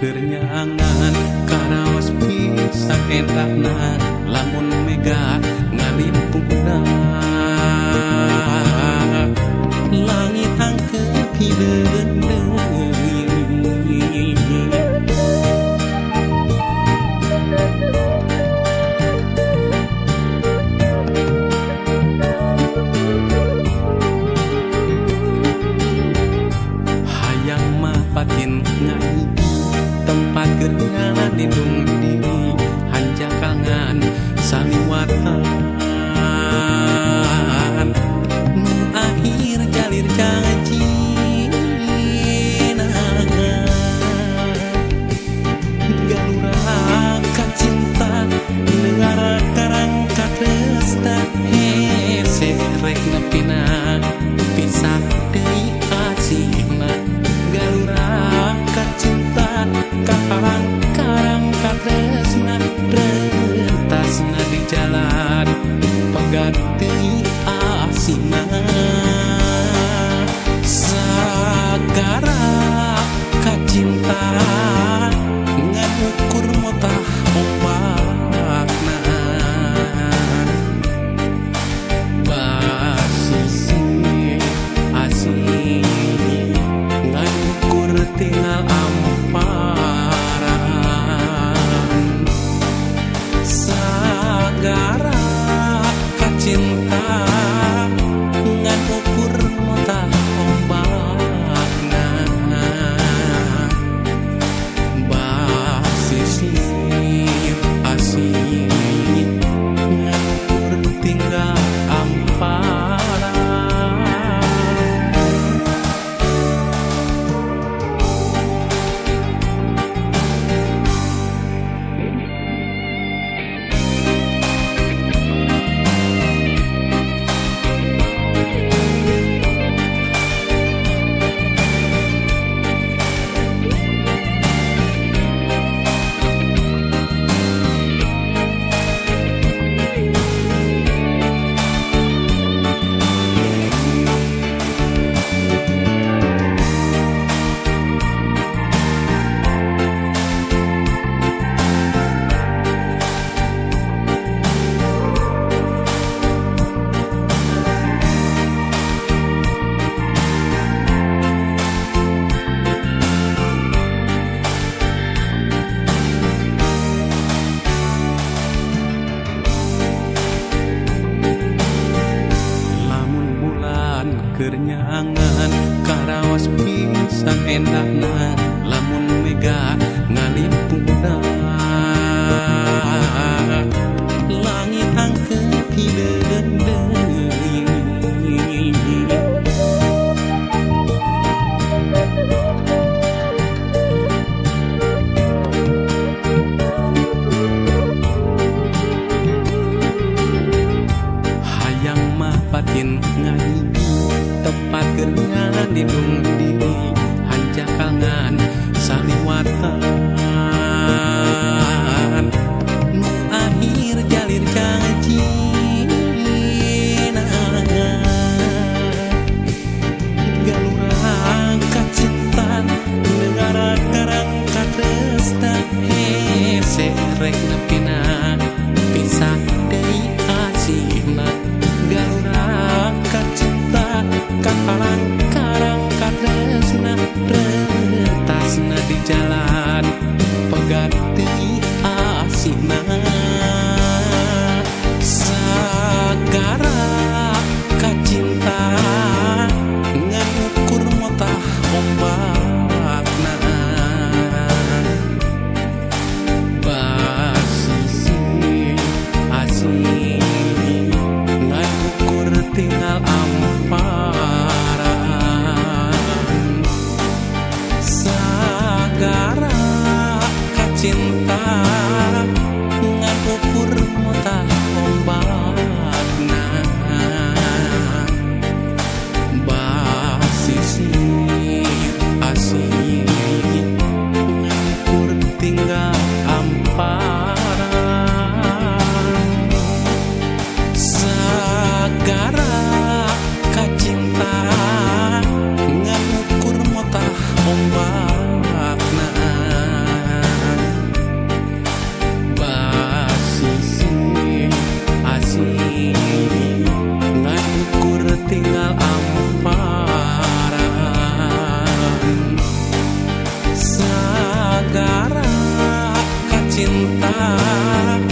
kenyangan karaos pisan etakna lamun megat 嗯。keur nyaangan karaos pisang enak waking up pintar.